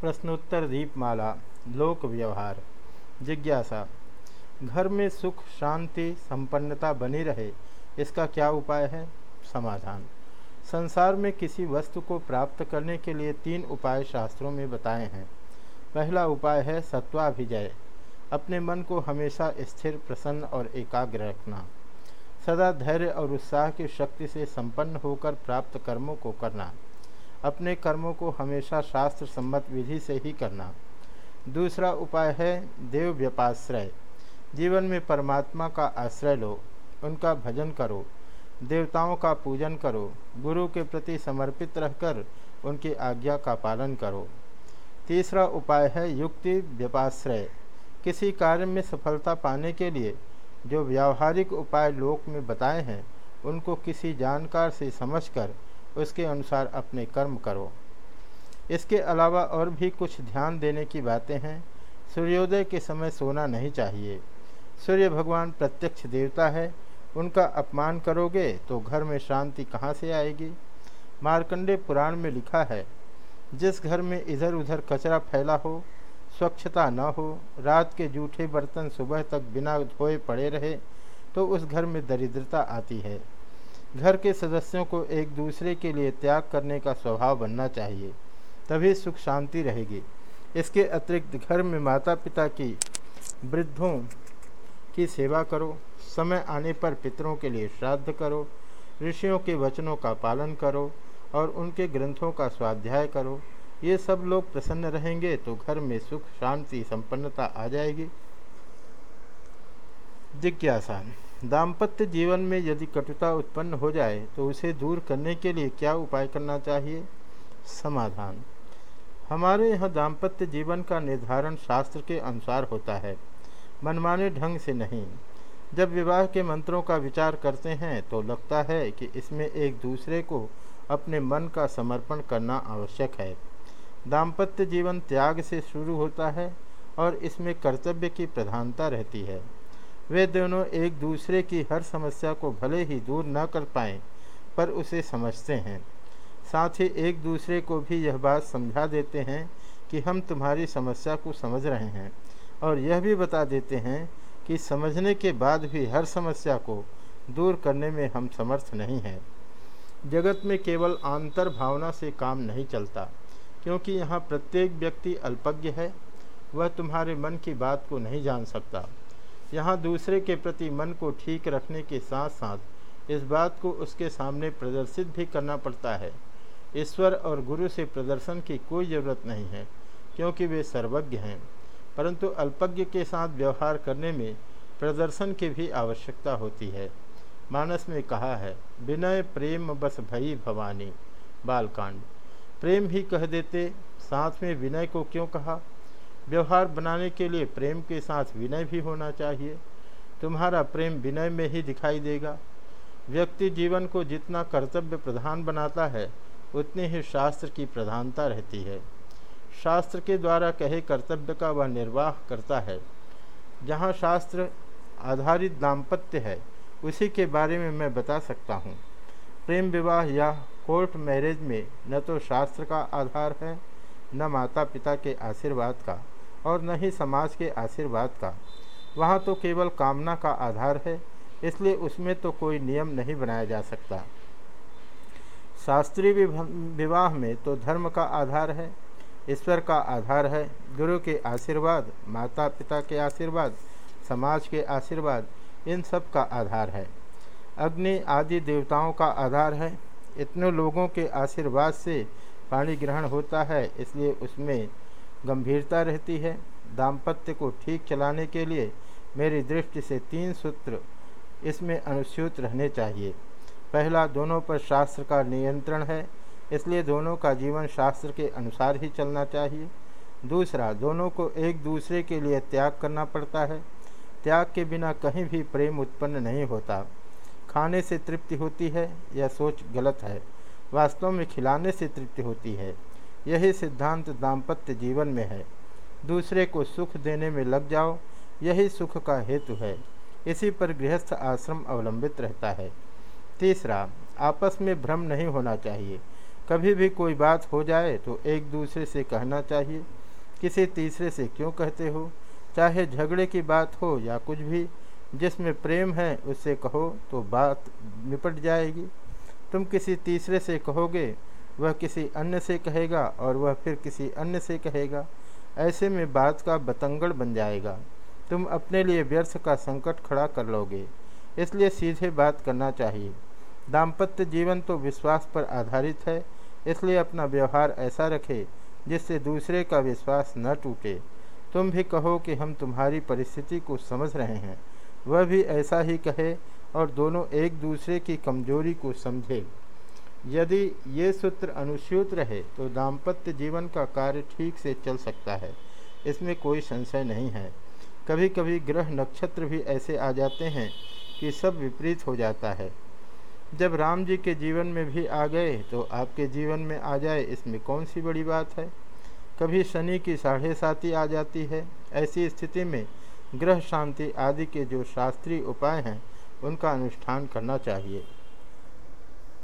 प्रश्नोत्तर दीपमाला लोक व्यवहार जिज्ञासा। घर में सुख, शांति, संपन्नता बनी रहे, इसका क्या उपाय है? समाधान। संसार में किसी वस्तु को प्राप्त करने के लिए तीन उपाय शास्त्रों में बताए हैं। पहला उपाय है सत्वाभिजय, अपने मन को हमेशा स्थिर, प्रसन्न और एकाग्र रखना। सदा धैर्य और उत्साह की शक्ति से संपन्न होकर प्राप्त कर्मों को करना। अपने कर्मों को हमेशा शास्त्र सम्मत विधि से ही करना। दूसरा उपाय है देव व्यपाश्रय। जीवन में परमात्मा का आश्रय लो, उनका भजन करो, देवताओं का पूजन करो, गुरु के प्रति समर्पित रहकर उनकी आज्ञा का पालन करो। तीसरा उपाय है युक्ति व्यपाश्रय। किसी कार्य में सफलता पाने के लिए जो व्यावहारिक उपाय लोक में बताए हैं, उनको किसी जानकार से समझकर उसके अनुसार अपने कर्म करो। इसके अलावा और भी कुछ ध्यान देने की बातें हैं। सूर्योदय के समय सोना नहीं चाहिए। सूर्य भगवान प्रत्यक्ष देवता है। उनका अपमान करोगे तो घर में शांति कहाँ से आएगी? मार्कंडे पुराण में लिखा है, जिस घर में इधर उधर कचरा फैला हो, स्वच्छता न हो, रात के जूठे बर्तन सुबह तक बिना धोए पड़े रहे तो उस घर में दरिद्रता आती है। घर के सदस्यों को एक दूसरे के लिए त्याग करने का स्वभाव बनना चाहिए, तभी सुख शांति रहेगी। इसके अतिरिक्त घर में माता पिता की, वृद्धों की सेवा करो, समय आने पर पितरों के लिए श्राद्ध करो, ऋषियों के वचनों का पालन करो और उनके ग्रंथों का स्वाध्याय करो। ये सब लोग प्रसन्न रहेंगे तो घर में सुख, शांति, संपन्नता आ जाएगी। जिज्ञासा। दाम्पत्य जीवन में यदि कटुता उत्पन्न हो जाए तो उसे दूर करने के लिए क्या उपाय करना चाहिए? समाधान। हमारे यहाँ दाम्पत्य जीवन का निर्धारण शास्त्र के अनुसार होता है। मनमाने ढंग से नहीं। जब विवाह के मंत्रों का विचार करते हैं तो लगता है कि इसमें एक दूसरे को अपने मन का समर्पण करना आवश्यक है। दाम्पत्य जीवन त्याग से शुरू होता है और इसमें कर्तव्य की प्रधानता रहती है। वे दोनों एक दूसरे की हर समस्या को भले ही दूर न कर पाएँ, पर उसे समझते हैं। साथ ही एक दूसरे को भी यह बात समझा देते हैं कि हम तुम्हारी समस्या को समझ रहे हैं और यह भी बता देते हैं कि समझने के बाद भी हर समस्या को दूर करने में हम समर्थ नहीं हैं। जगत में केवल आंतर भावना से काम नहीं चलता, क्योंकि यहाँ प्रत्येक व्यक्ति अल्पज्ञ है, वह तुम्हारे मन की बात को नहीं जान सकता। यहाँ दूसरे के प्रति मन को ठीक रखने के साथ साथ इस बात को उसके सामने प्रदर्शित भी करना पड़ता है। ईश्वर और गुरु से प्रदर्शन की कोई ज़रूरत नहीं है, क्योंकि वे सर्वज्ञ हैं। परंतु अल्पज्ञ के साथ व्यवहार करने में प्रदर्शन की भी आवश्यकता होती है। मानस में कहा है, विनय प्रेम बस भई भवानी, बालकांड। प्रेम भी कह देते, साथ में विनय को क्यों कहा? व्यवहार बनाने के लिए प्रेम के साथ विनय भी होना चाहिए। तुम्हारा प्रेम विनय में ही दिखाई देगा। व्यक्ति जीवन को जितना कर्तव्य प्रधान बनाता है, उतनी ही शास्त्र की प्रधानता रहती है। शास्त्र के द्वारा कहे कर्तव्य का वह निर्वाह करता है। जहाँ शास्त्र आधारित दाम्पत्य है, उसी के बारे में मैं बता सकता हूँ। प्रेम विवाह या कोर्ट मैरिज में न तो शास्त्र का आधार है, न माता पिता के आशीर्वाद का। और न ही समाज के आशीर्वाद का। वहाँ तो केवल कामना का आधार है, इसलिए उसमें तो कोई नियम नहीं बनाया जा सकता। शास्त्रीय विवाह में तो धर्म का आधार है, ईश्वर का आधार है, गुरु के आशीर्वाद माता पिता के आशीर्वाद, समाज के आशीर्वाद, इन सब का आधार है। अग्नि आदि देवताओं का आधार है, इतने लोगों के आशीर्वाद से पाणी ग्रहण होता है, इसलिए उसमें गंभीरता रहती है। दाम्पत्य को ठीक चलाने के लिए मेरी दृष्टि से तीन सूत्र इसमें अनुस्यूत रहने चाहिए। पहला, दोनों पर शास्त्र का नियंत्रण है, इसलिए दोनों का जीवन शास्त्र के अनुसार ही चलना चाहिए। दूसरा, दोनों को एक दूसरे के लिए त्याग करना पड़ता है। त्याग के बिना कहीं भी प्रेम उत्पन्न नहीं होता। खाने से तृप्ति होती है, यह सोच गलत है। वास्तव में खिलाने से तृप्ति होती है। यही सिद्धांत दाम्पत्य जीवन में है। दूसरे को सुख देने में लग जाओ, यही सुख का हेतु है। इसी पर गृहस्थ आश्रम अवलंबित रहता है। तीसरा, आपस में भ्रम नहीं होना चाहिए। कभी भी कोई बात हो जाए तो एक दूसरे से कहना चाहिए। किसी तीसरे से क्यों कहते हो? चाहे झगड़े की बात हो या कुछ भी, जिसमें प्रेम है उससे कहो तो बात निपट जाएगी। तुम किसी तीसरे से कहोगे वह किसी अन्य से कहेगा और वह फिर किसी अन्य से कहेगा, ऐसे में बात का बतंगड़ बन जाएगा। तुम अपने लिए व्यर्थ का संकट खड़ा कर लोगे, इसलिए सीधे बात करना चाहिए। दाम्पत्य जीवन तो विश्वास पर आधारित है, इसलिए अपना व्यवहार ऐसा रखे जिससे दूसरे का विश्वास न टूटे। तुम भी कहो कि हम तुम्हारी परिस्थिति को समझ रहे हैं। वह भी ऐसा ही कहे और दोनों एक दूसरे की कमज़ोरी को समझे। यदि ये सूत्र अनुस्यूत रहे तो दाम्पत्य जीवन का कार्य ठीक से चल सकता है। इसमें कोई संशय नहीं है। कभी कभी ग्रह नक्षत्र भी ऐसे आ जाते हैं कि सब विपरीत हो जाता है। जब राम जी के जीवन में भी आ गए तो आपके जीवन में आ जाए, इसमें कौन सी बड़ी बात है? कभी शनि की साढ़े साती आ जाती है। ऐसी स्थिति में ग्रह शांति आदि के जो शास्त्रीय उपाय हैं, उनका अनुष्ठान करना चाहिए।